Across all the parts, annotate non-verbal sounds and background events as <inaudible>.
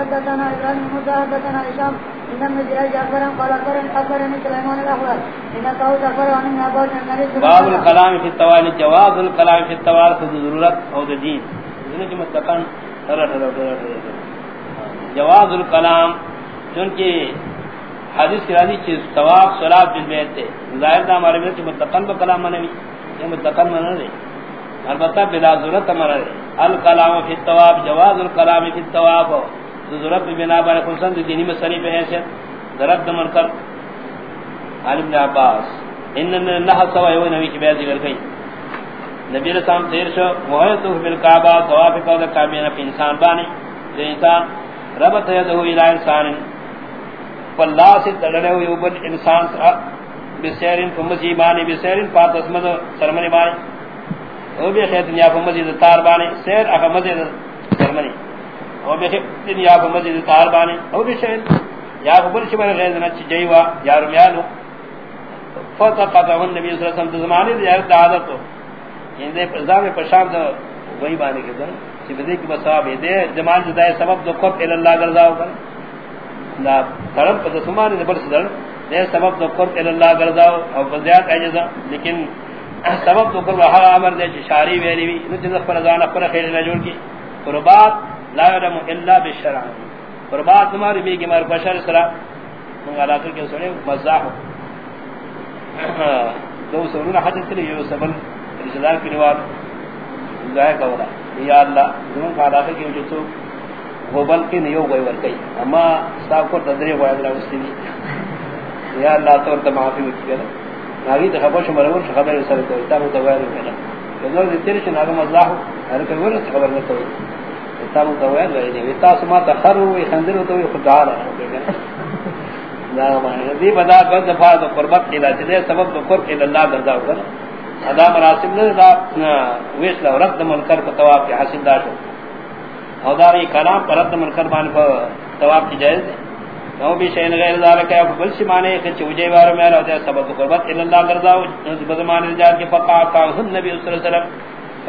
حدثنا موسى حدثنا هشام ان ابن جريج اخبرهم قال سليمان اخبر عن ابن عباس النبي باب الكلام في التوال جواز الكلام في التوال في ضرورت او دین ذن کی متقن جواز الكلام چونکہ حدیث کی راضی چیز ثواب صلات بالبیت ہے ظاہر دا ہمارے میں متقن با کلام منوی یہ متقن منو دے البتہ بلا ضرورت ہمارا الکلام فی التواب جواز الکلام فی التواب ضرورت بنا بنا خلصان دینی مسئلی پہ حیثیت ضرورت دمن کر۔ عالم ابن عباس۔ انن اللہ سوا یو نبی کی بیعت ذکر کئی۔ نبی علیہ السلام تیر شو وحیتو بالکعبہ طواف قوض کعبین فی انسان بانی۔ جو انسان ربط یدہو الہ انسان۔ فاللہ سے تڑلے ہوئے اوپر انسان، بسیرین فمزی بانی، بسیرین پات اسمد سرمنی بانی۔ او بے خیت یا فمزی تار بانی سیر اخا مزید سرمنی او بے خیت یا فمزی تار بانی او بے شہر یا فبر شبر غیظنا چی جیوا یا رمیانو فتقطعه النبی صلی اللہ علیہ وسلم زمانے دے ہر عادت ہو ان دے پرزا میں پرشام دا وہی بانے کے دن کہ بدے کی بسواب دے. جمال جدائے سبب دو قرب الی اللہ گرزاو کر. لا طرف پر زمانے دے بر صدر دے سبب دو قرب الی اللہ گرزاو او بزیاد اجزا لیکن سبب دو قرب ہر امر دے شاری ویلی وی، نو جزا پر زان پر خیر نہ جوڑ کی۔ قربات لا يعلم الا بالشرع۔ قربات تمہاری بھی کہ مار بشر سرا۔ منگا لا کر کے سنے مزاح۔ دو سرون حج تلی یو سبن رشتہ کی روایت ظاہر کورا یا اللہ زمن کا علاقہ کی وجہ تو وہ بل کے نیو گئی ور کئی اما صاحب کو تدری ہوا اللہ اس کی یا اللہ، تو تو معافی مت کر ناگی تو خبر شمار ور خبر سر کو تا تو غیر کنا تو دو تیرے سے ناگا مزاح ہر کوئی ور خبر نہ تو تا مو تو غیر نہیں تا سما ته خر تخرو خندر ته تو خدا رہا لا معنی دی بدا گد دفاع دو قربت الى جدے سبب دو قرب الى اللہ گرزا ہوگا ادا مراسم نے دا ویش لو رد منکر کو تواب کی حاصل دا شو. او دا ری کلام پر رد منکر بان کو تواب کی جائز ہے نو بھی شین غیر ذالک ہے، بل سی معنی کہ چوجے بار میں رہا سبب قربت الى اللہ گرزا ہو بدمان جار کے فقا تا نبی صلی اللہ علیہ وسلم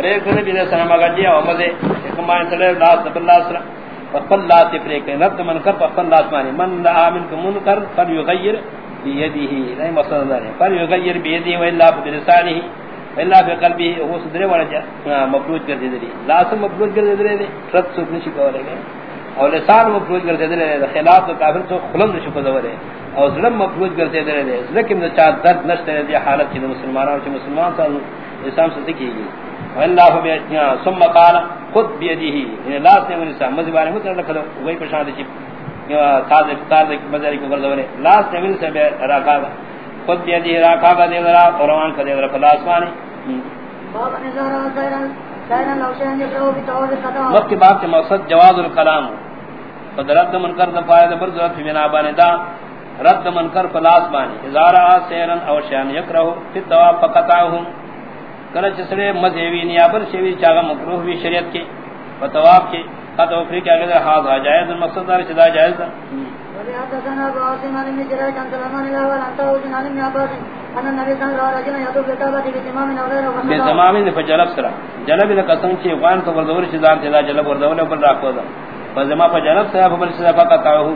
ریک نبی علیہ السلام اگر دیا او مزے، ایک مان صلی اللہ علیہ وسلم، فقل لا تفریق، رد من کر فقل لا تمانی من لا آمن کا منکر فلیغیر بیدیه نہیں مصدر دار ہے، فلیغیر بیدیه و اللہ بلسانه و اللہ بقلبه وہ صدرے والا مفروض کر دے دے لازم مفروض کر دے دے رد سوک نشی کولے گا اور لسان مفروض کر دے دے خلاف تو کافر تو خلند نشی کو دے اور ظلم مفروض کر دے دے لیکن چاہ درد نشتے دے حالت کی مسلمانوں کی مسلمان سے اسلام سے سکھی گئی۔ اللہ بیتنا ثم قال خود بیدیه ان لا سے من سے مذ بارے متر لکھو وہی پرشان دی تاز تاز مزاری کو کر دونے لا سے من سے راکا خود بیدیه راکا کا دے ذرا قران کا دے ذرا خلاص مانی۔ وقت باب کے مقصد جواز الکلام۔ رد منکر دفاع بر ضرورت بنا بانے دا رد منکر خلاص بانی ازارا سیرن او شان یکرہ فی الدوا فقطعهم. کلچ سڑے مذہبی نیابر شوی چاگا مکروح بھی شریعت کی فتواب کی خط افری کی اگر حاض آ جائز المقصد دار چدا جائز دا فجلب سرا. جلب کی وان تو وردور چدا چدا جلب پر دا فزما فجلب سرا فبر سرا فقط آہو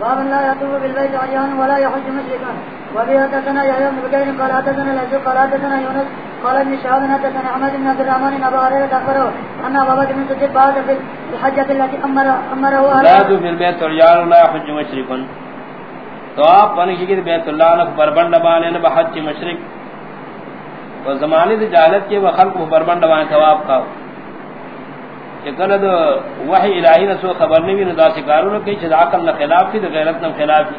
باب لا يطوف بالبيت عريان ولا يحج مشركا. حدثنا يحيى بن بكير قال حدثنا الازهر قال حدثنا يونس قال ابن شهاب حدثنا احمد بن عبد الرحمن بن ابي هريره اخبره ان ابا بكر بن صديق بعد في الحجه التي امر امره لا يطوف بالبيت عريان ولا يحج مشركا. تو آپ پانی کی بیت اللہ بربند بانے بحج مشرک. و زمانے دی جہالت کے وخلق بربند بانے ثواب کا کہ کلد وحی الہی نے سو خبر نہیں نہ داس کاروں کہ چھ عقل نہ خلاف تھی غیرت نہ خلاف تھی۔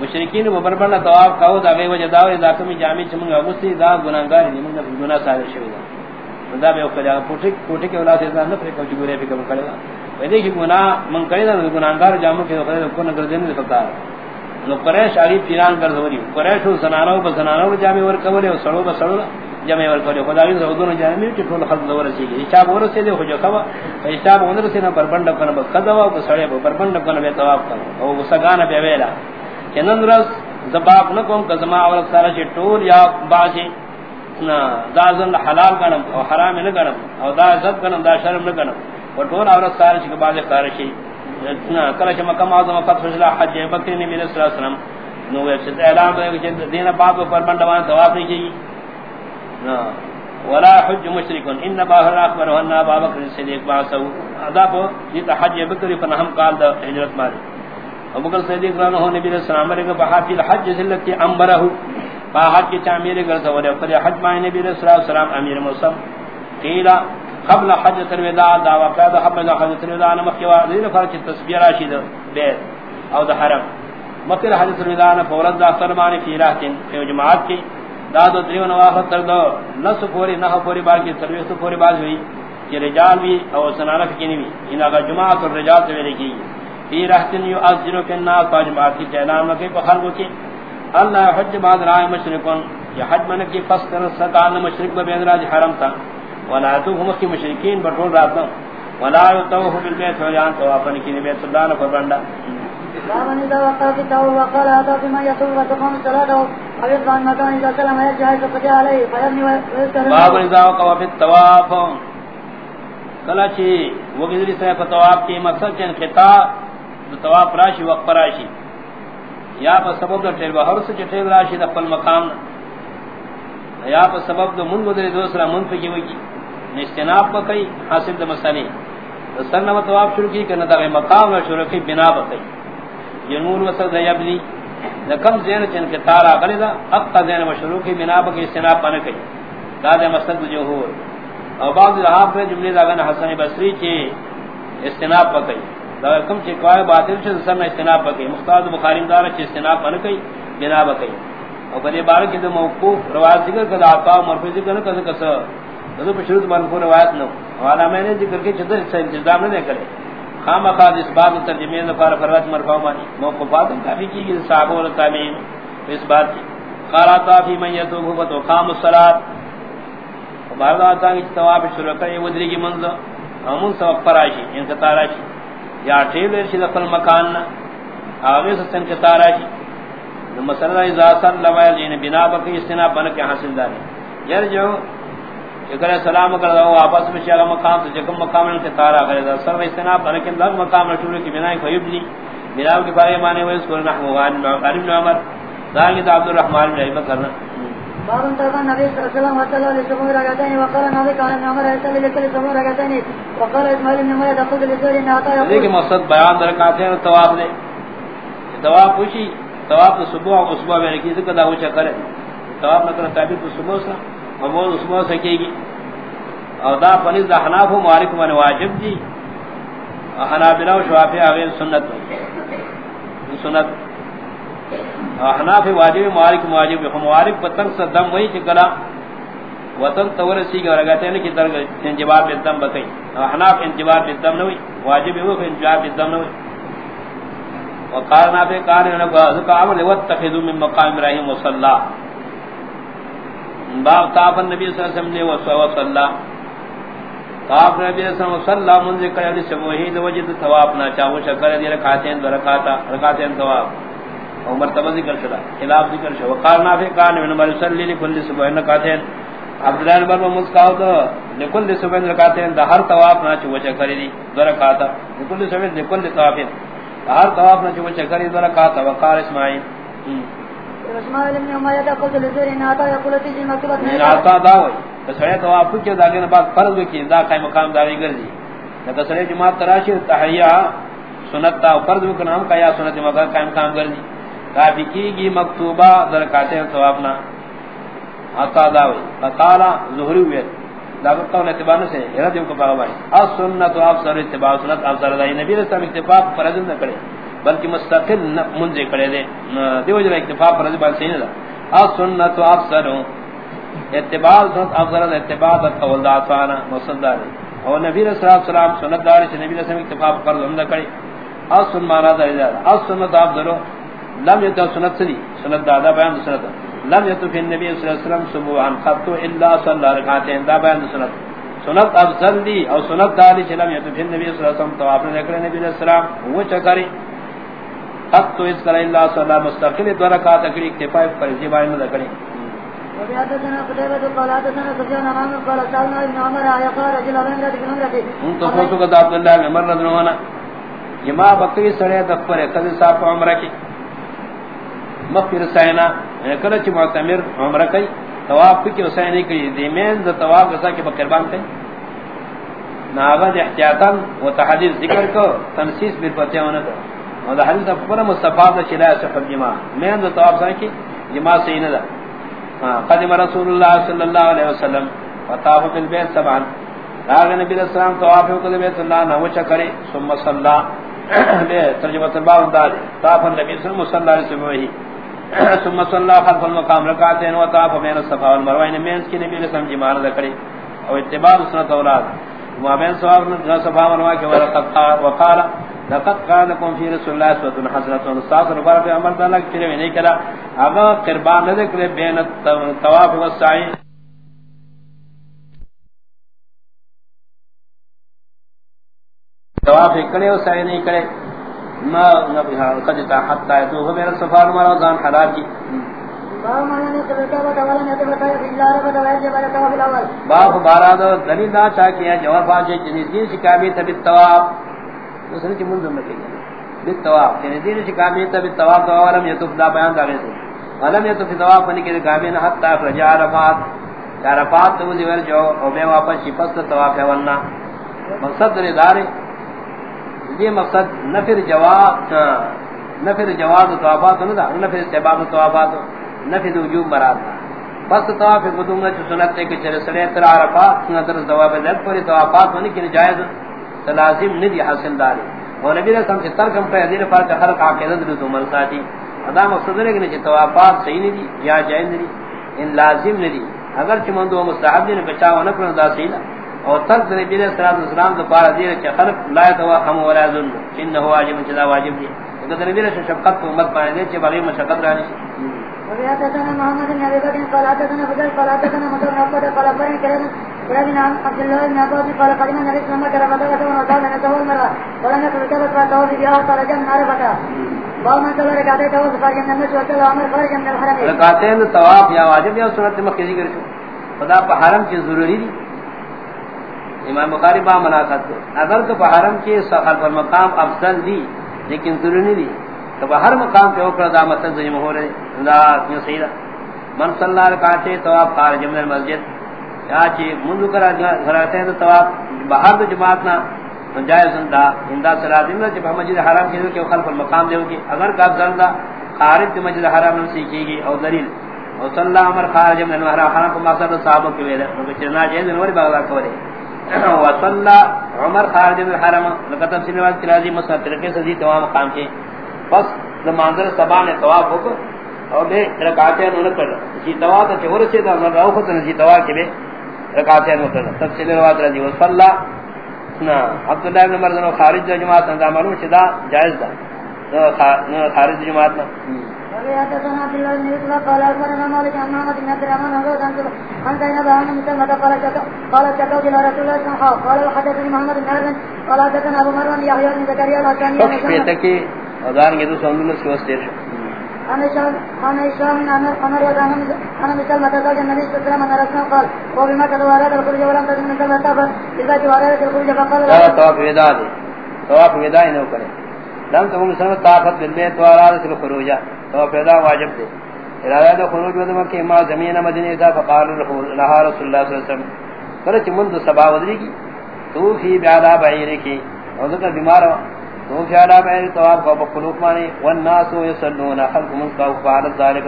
مشرکین و بربند طواف کاو دا گئی وجہ داو دا کمی جامع چھ منگا مستی، دا گناہگار نہیں منگا گناہ سارے شوی دا۔ دا بے اوکھا پوٹی پوٹی کے اولاد سے نہ پھر کچھ گورے پہ کم کرے گا ویدے کہ گناہ من کرے دا گناہگار جامع کے خیر کو نہ گردن دے فکار نو قریش علی پیران کر دوری قریش سنانو ب سنانو جامع ور کولے سڑو ب سڑو جمع ور کولے خدا کی سودوں جامع کی ٹول خلق دور سی گی. چا بور سے دے ہو جو کھوا ایسا بوندر سے نہ بربند کنا کدوا ب سڑے بربند کنا بے ثواب کنا او سگانا بے ویلا. چنن رس زباب نکم کزما اور سارا چ ٹول یا باجی نا دازن حلال گنم او حرام نہ گنم او دا عزت گنم دا شرم نہ گنم اور ٹول اور سارے کے بعد خارشی. کلش مکم اعظم فتح اللہ حج بکر نبی صلی اللہ علیہ وسلم نو ویب اعلان کہ دین پاک پر بندوان طواف نہیں کی ولا حج مشرك انما هو اخبر ان ابا بکر الصدیق باسو ادب یہ حج بکر فنہم قال دا ہجرت مار ابو بکر صدیق رضی اللہ عنہ نبی صلی اللہ علیہ وسلم الحج ذلتی امرہ فحج کی تعمیر کر سو پر حج ما نبی صلی اللہ علیہ وسلم امیر موسم قیل قبل حج الوداع دا وقت قبل حج الوداع مخوا ذی فرق تسبیح راشد بیت او دا حرم. مکر حج الوداع فورد دا فرمان فی راحتن فی جماعت کی دادو دریو نواخت تر دو نس پوری نہ پوری بار کی سروس پوری بار ہوئی کہ رجال بھی او سنانک کی نہیں ان اگر جماعت الرجال سے لکھی فی راحتن یؤذن فی الناس فاجماعت کی اعلان کی بخلو کی اللہ حج بعد رائے مشرکون یہ حج من کی فسر ستان مشرک بین راج حرم تھا ولا تو ہم کی مشرکین بٹول رات ولا يطوف بالبيت ويان طواف کی بیت اللہ نے فرمایا بابن اذا وقع في التو وقال هذا بما يطوف وتقوم الصلاة. باب في التواف سے کی مقصد خطاب طواف راشی وقت راشی. یا پر سبب دا ٹھیر بہر سے راشی دا پل مقام. یا پر سبب دا من گدری دوسرا من پکی ہوئی استناب بکئی حاصل دا مسئلے. واب شروع کی کہ دا مقام شروع کی بنا بکئی جنون وسط دا یبلی دا کم زین چن کے تارا غلی دا اقا زین مشروع کی بنا بکئی استناب پانے کئی۔ دا دا مسئل جوہور۔ اور بعض رہا پر جملی دا گن حسن بسری چی استناب بکئی دا کم چ کوئی باطل چ سن استناب بکئی مختار بخاری دار چ استناب بن کئی بنا بکئی او بڑے بار کی موقوف روایت ذکر کدا عطا مرفوع ذکر کدا کس تو بشروط من کو روایت نو۔ والا میں نے ذکر کے چدر سے انتظام نہ کرے۔ خام خاص اس بات ترجمے نے فار فروت مرفوع مانی موقوفات کافی کی کہ صحابہ اور تابعین اس بات کی قراتا فی من یتوب و تو قام الصلات بار دا تا کی ثواب شروع کرے ودری کی منزل امون سو پراشی ان کا تاراشی یا ٹھیل شی دخل مکان نہ آگے سے سن کے تارا شی مسئلہ اذا صلی اللہ علیہ وسلم بنا بکی استنا بن کے حاصل دار یار جو اگر سلام کر دو واپس میں چلا مقام سے جکم مقام کے تارا کرے دا سر استنا بن کے لگ مقام رسول کی بنا کوئی بھی بنا کے بارے معنی ہوئے اس کو نحو غان عالم عمر۔ عبد الرحمن باب تربان نبی صلی اللہ علیہ وسلم وصلى لسمو رگتين وقال نبی کان ابن عمر ارسل لكل سمو رگتين وقال اسماعیل بن مرید اقود لسور ان عطا یقول لیکن مقصد بیان تواب دے۔ تواب پوچھی تو صبح اور صبح میں رکھی ذکر دا نہ تعبیر تو صبح سا اور صبح سکے گی۔ اور دا پنیز دا حناف و معارک من واجب جی حنابلہ و شوافی آغیر سنت سنت۔ احناف واجب مالک واجب مالک پتن سے دم وہی چکلا۔ وطن تور سی گا رگاتے ہیں کہ در انجواب دم بکئی۔ احناف انجواب دم نہ واجب وہ کہ انجواب دم نہ وقال نافع قال ان ذکر عمل واتخذوا من مقام ابراهيم مصلى باب طاف النبي صلى الله عليه وسلم وصلى طاف نبی صلی اللہ علیہ وسلم من ذکر علی سموہی وجد ثواب نہ چاہو، شکر دی رکعتین دو رکعتا رکعتین ثواب. اور مرتبہ ذکر شدا خلاف ذکر شدا وقال نافع کان من عمر صلی لكل صبح رکعتين عبداللہ بن مسکاو تو لكل صبح رکعتين دا ہر طواف نہ چوچا کری دی دو رکعتا. لكل صبح لكل طواف. ہر طواف نہ چوچا کری دو رکعتا. وقال اسماعیل. اسماعیل بن امیہ دا قلت لزور ان عطا یقول تجی مکتوبت نہیں عطا دا ہوئی دا گن بعد فرض کی دا قائم مقام داری کسرے جماعت تراشی تحیہ سنت تا فرض کو نام کا یا سنت مقام قائم گرزی۔ کافی کی گی مکتوبہ در کاتے ہیں عطا ظہری ہوئے داکت قول اتباع سے کو پاگا بھائی۔ اس سنت و افسر اتباع سنت افسر دائی نبی اتفاق فرض نہ کرے۔ بلکہ مستقل منزے کرے دے. دیو جنہ اتفاق فرض بات صحیح نہ اس سنت و افسر اتباع سنت افسر اتباع دا قول داتوانا مصدر اور نبی رسول اللہ علیہ وسلم سنت داری سے نبی رسول اکتفا اتفاق فرض نہ کرے اس سنت مانا دا اس سنت افضل لم يتو سنت سلی سنت دادا بیان دا سنت. لم يتو فی النبی صلی اللہ علیہ وسلم سبوعان خطو الا صلی اللہ رکھاتین دا بیان دا سنت. سنت افضل دی او سنت دالی چلم يتو فی النبی صلی اللہ علیہ وسلم تو آپ توافر ذکر نبی علیہ السلام. وہ چکری. خطو اس کرا الا صلی اللہ مستقل دو رکھات اکڑی اکتفائی پر ذلك من عمرته ان تو فوتو کا عبد الله بن عمر رضی اللہ عنہ جما بکری سڑے دفر کذ صاحب عمرہ کی۔ مغفر سینا کله چې معتمر عمرہ کوي طواف کی حسین کی دیمین ذ طواف جیسا کہ بقربان کوي ناغد احتیاطا و تحدیث ذکر کو تنسیس بالفتح ہونا۔ تو اور حدیث پر مصطفی دا چلا صحب جماع میں ذ طواف سا کی جماع سے نہ قدم رسول اللہ صلی اللہ علیہ وسلم وطاف بالبیت سبعا. راغ نبی علیہ السلام طواف کو بیت اللہ نہ وچ کرے، ثم صلی <coughs> بے ترجمہ تباہ دار طاف النبی صلی اللہ علیہ وسلم <coughs> ثم صلى خلف المقام ركعتين وطاف بين الصفا والمروه ان مینس کی نبی علیہ السلام کی مان کرے. اور اتباع سنت اولاد. ما بین ثواب صفا والمروه کے ورقت وقال لقد كان لكم في رسول الله صلى الله اسوه حسنه استاذ ربار في امر تعالی کی نہیں کرا اگر قربان نہ کرے بین الطواف والسعي. طواف کرے اور سعی نہیں کرے ما نبيها قد تا حتى يتوه من الصفار مرضان حلال کی باب بارا دو دلیل دا چاہ کیا جواب آجے جنیدین شکامی تبی التواب. اس نے چی منظم رکھے گا بالتواب جنیدین یعنی شکامی تبی التواب دو ولم یتوف دا بیان دا غیسے ولم یتوف تواب فنی یعنی کے دکامین حتی افرجا عرفات۔ عرفات تو دیور جو او بے واپس شفست تواب ہے ولنا۔ مقصد دلی دارے یہ مقصد نفر جواب نفر جواب توافات نہ تھا نفر استحباب توافات نفر وجوب مراد بس طواف قدوم نے سنت ہے کہ چرے سڑے تر عرفات سنت ثواب ذل پر توافات ہونے کی جائز۔ لازم نہیں حاصل دار اور نبی رسول سے ترکم پہ حضرت فرض خلق عقیدت دو تو مر ساتھی ادا مقصد ہے کہ توافات صحیح نہیں دی یا جائز نہیں ان لازم نہیں اگر چمندو مستحب نے بچاو نہ کرنا دا صحیح اور تک نبی علیہ الصلوۃ والسلام تو بار دیر کہ خلق لا تو ہم ولا ذن انه واجب جدا واجب دی۔ اگر نبی علیہ شفقت کو امت پائے دے کہ بغیر مشقت رہنی وبياتنا محمد بن ابي بكر قال حدثنا فضل قال حدثنا مطر نقد قال فرن كلام ولكن عبد الله بن عباس قال قدم النبي صلى الله عليه وسلم مكه وقال مره ولم يكن كذا بها جن قال ركعتين من من الحرم ركعتين طواف واجب سنت مکہ ذکر خدا پہ حرم کی ضروری دی. امام بخاری با مناسبت اگر تو حرم کے سفر پر مقام افضل دی، لیکن ضروری دی. تو ہر مقام پہ اوپر دا ہو رہے. کیوں صحیح من صلی اللہ رکعتے تو آپ خارج من المسجد چاچی منذ کرا گھراتے ہیں تو تواب باہر تو جماعت نہ جائز دا ہندا صلاح دن جب مسجد حرام کی کہ خلف المقام دے گی اگر کا افضل خارج مسجد حرام میں سیکھے گی اور دلیل اور صلی اللہ عمر خارج من الحرام کو مقصد صحابہ کے ویلے کہ چنا جائز نور بغلا کورے وصلى عمر خارج من الحرم لقد تفسير روایت کی راضی مسئلہ طریقے سے دی تمام مقام کے بس زمانہ سبا نے طواف ہو اور بے رکعتیں انہوں کر جی طواف تے اور سے دا راو خط نے جی طواف کے بے۔ رکعتیں انہوں کر تفسیر روایت راضی وصلى نا عبداللہ بن عمر خارج جماعت دا معلوم شدا جائز دا خارج جماعت نا قال اخبرنا مالك عن محمد بن عبد الرحمن قال قال رسول وسلم قال قال حدثنا ابو مروان يحيى بن زكريا الحساني تكي ودار کے دوسرے اندر سے واسطے انا شام انا شام انا انا يا انا انا مثل ما تقول النبي صلى الله عليه وسلم انا رسول قال وبما تدور هذا الخروج ولم تكن من كما تاب اذا جوار الخروج فقال لا طواف وداع طواف وداع نہ کرے۔ لم تكن سنت طاقت بالبيت واراد الخروج تو پیدا واجب تھے ارادہ خروج ودم کہ ما زمین مدینے دا فقال لها رسول اللہ صلی اللہ علیہ وسلم۔ کرچ مند سبا ودری کی۔ تو فی بیادا بعیر کی۔ اور بیمار تو فی بیادا بعیر کو بقلوب مانی، والناس یصلون، خلق من قاو فعل ذلك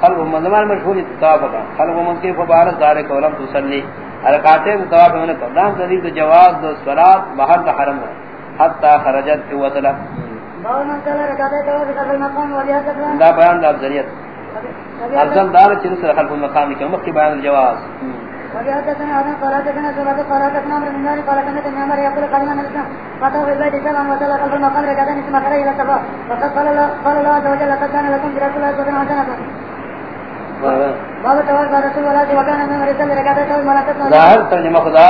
خلق من زمان مشہور اتفاق خلق من کی فعل ذلك ولم تصلی۔ حرکاتیں متواب ہونے پر دام دلیل جواز دو صلات باہر دا حرم ہے۔ حتی خرجت وطلع دا بیان دا ذریعت افضل دار چن سر خلف المقام کی مخ کی بیان الجواز وجاءتنا هذا قراتنا سبب قراتنا من النار قال كما كان يمر يقول قلنا نسمع فتاه بالبيت سبعا وصلى خلف المقام ركعتين ثم خرج الى الصفا وقد قال الله قال الله عز وجل لقد كان لكم في رسول الله اسوه حسنه باب توكل رسول الله وكان من رسول ركعتين ظاهر ترجمه خدا